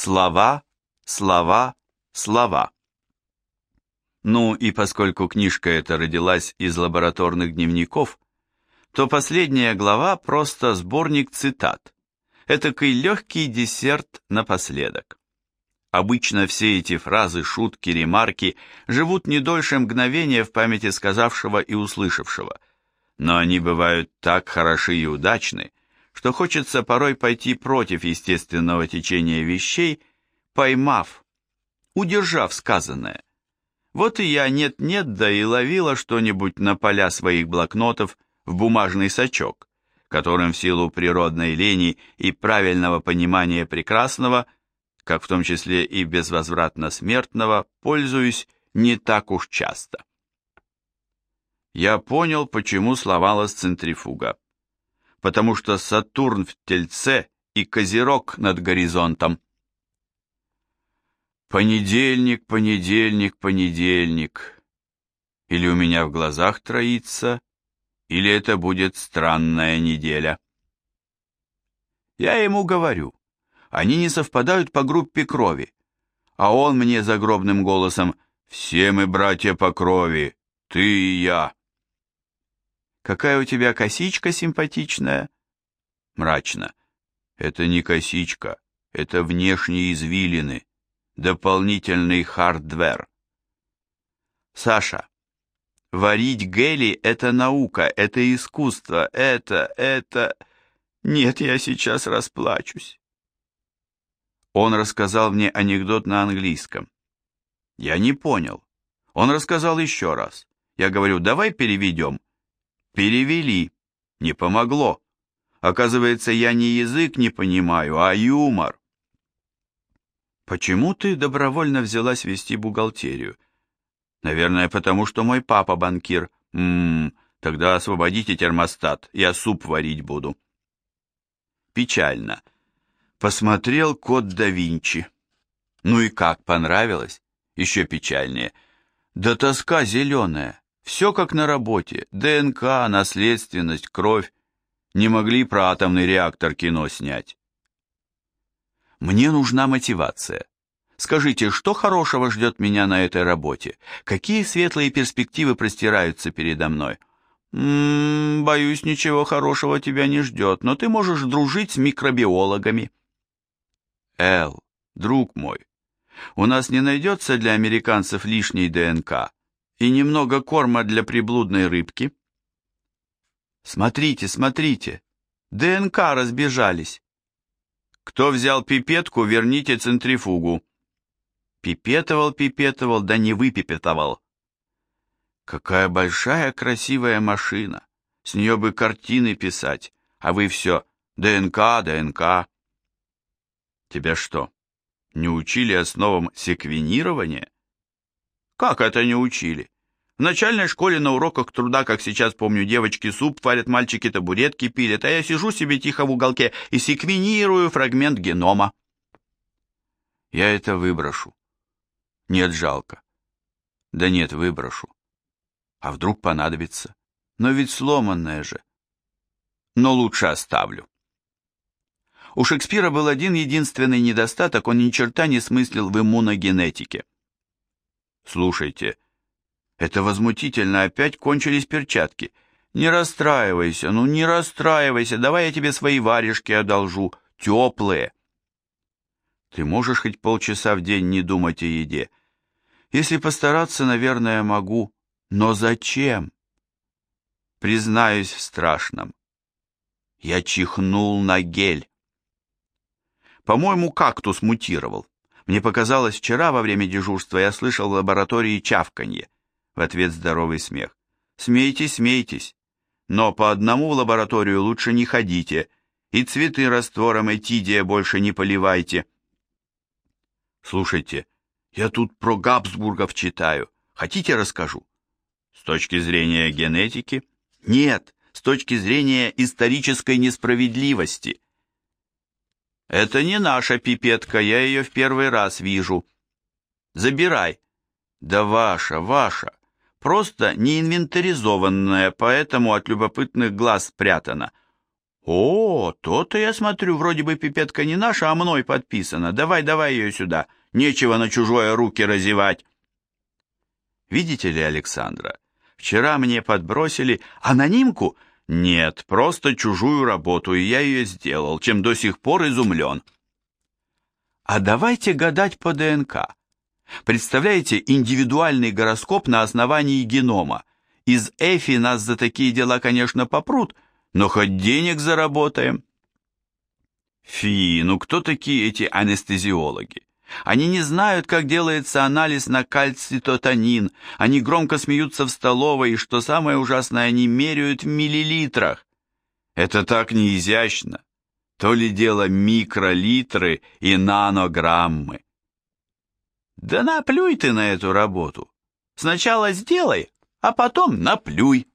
Слова, слова, слова. Ну и поскольку книжка эта родилась из лабораторных дневников, то последняя глава просто сборник цитат. Этакий легкий десерт напоследок. Обычно все эти фразы, шутки, ремарки живут не дольше мгновения в памяти сказавшего и услышавшего, но они бывают так хороши и удачны, что хочется порой пойти против естественного течения вещей, поймав, удержав сказанное. Вот и я нет-нет, да и ловила что-нибудь на поля своих блокнотов в бумажный сачок, которым в силу природной лени и правильного понимания прекрасного, как в том числе и безвозвратно смертного, пользуюсь не так уж часто. Я понял, почему словалась центрифуга. Потому что Сатурн в Тельце и Козерог над горизонтом. Понедельник, понедельник, понедельник. Или у меня в глазах троится, или это будет странная неделя. Я ему говорю, они не совпадают по группе крови, а он мне загробным голосом «Все мы братья по крови, ты и я». «Какая у тебя косичка симпатичная?» Мрачно. «Это не косичка, это внешние извилины дополнительный hardware. Саша, варить гели – это наука, это искусство, это, это... Нет, я сейчас расплачусь. Он рассказал мне анекдот на английском. Я не понял. Он рассказал еще раз. Я говорю, давай переведем. Перевели. Не помогло. Оказывается, я не язык не понимаю, а юмор. Почему ты добровольно взялась вести бухгалтерию? Наверное, потому что мой папа банкир. Ммм, тогда освободите термостат, я суп варить буду. Печально. Посмотрел код да Винчи. Ну и как, понравилось? Еще печальнее. Да тоска зеленая. Все как на работе. ДНК, наследственность, кровь. Не могли про атомный реактор кино снять. Мне нужна мотивация. Скажите, что хорошего ждет меня на этой работе? Какие светлые перспективы простираются передо мной? М -м, боюсь, ничего хорошего тебя не ждет, но ты можешь дружить с микробиологами. Эл, друг мой, у нас не найдется для американцев лишней ДНК и немного корма для приблудной рыбки? Смотрите, смотрите, ДНК разбежались. Кто взял пипетку, верните центрифугу. Пипетовал, пипетовал, да не выпипетовал. Какая большая красивая машина. С нее бы картины писать, а вы все ДНК, ДНК. Тебя что, не учили основам секвенирования? Как это не учили? В начальной школе на уроках труда, как сейчас помню, девочки суп варят, мальчики табуретки пилят, а я сижу себе тихо в уголке и секвенирую фрагмент генома. Я это выброшу. Нет, жалко. Да нет, выброшу. А вдруг понадобится? Но ведь сломанное же. Но лучше оставлю. У Шекспира был один единственный недостаток, он ни черта не смыслил в иммуногенетике. Слушайте, — это возмутительно, опять кончились перчатки. Не расстраивайся, ну не расстраивайся, давай я тебе свои варежки одолжу, теплые. Ты можешь хоть полчаса в день не думать о еде? Если постараться, наверное, могу. Но зачем? Признаюсь в страшном. Я чихнул на гель. По-моему, кактус мутировал. Мне показалось, вчера во время дежурства я слышал в лаборатории чавканье. В ответ здоровый смех. Смейтесь, смейтесь. Но по одному в лабораторию лучше не ходите. И цветы раствором этидия больше не поливайте. Слушайте, я тут про Габсбургов читаю. Хотите, расскажу? С точки зрения генетики? Нет, с точки зрения исторической несправедливости. Это не наша пипетка, я ее в первый раз вижу. Забирай. Да ваша, ваша просто не инвентаризованная, поэтому от любопытных глаз спрятана. О, то-то я смотрю, вроде бы пипетка не наша, а мной подписана. Давай, давай ее сюда. Нечего на чужое руки разевать. Видите ли, Александра, вчера мне подбросили анонимку. Нет, просто чужую работу, и я ее сделал, чем до сих пор изумлен. А давайте гадать по ДНК. Представляете, индивидуальный гороскоп на основании генома. Из Эфи нас за такие дела, конечно, попрут, но хоть денег заработаем. Фи, ну кто такие эти анестезиологи? Они не знают, как делается анализ на кальцитотонин, они громко смеются в столовой, и, что самое ужасное, они меряют в миллилитрах. Это так неизящно. То ли дело микролитры и нанограммы. Да наплюй ты на эту работу. Сначала сделай, а потом наплюй.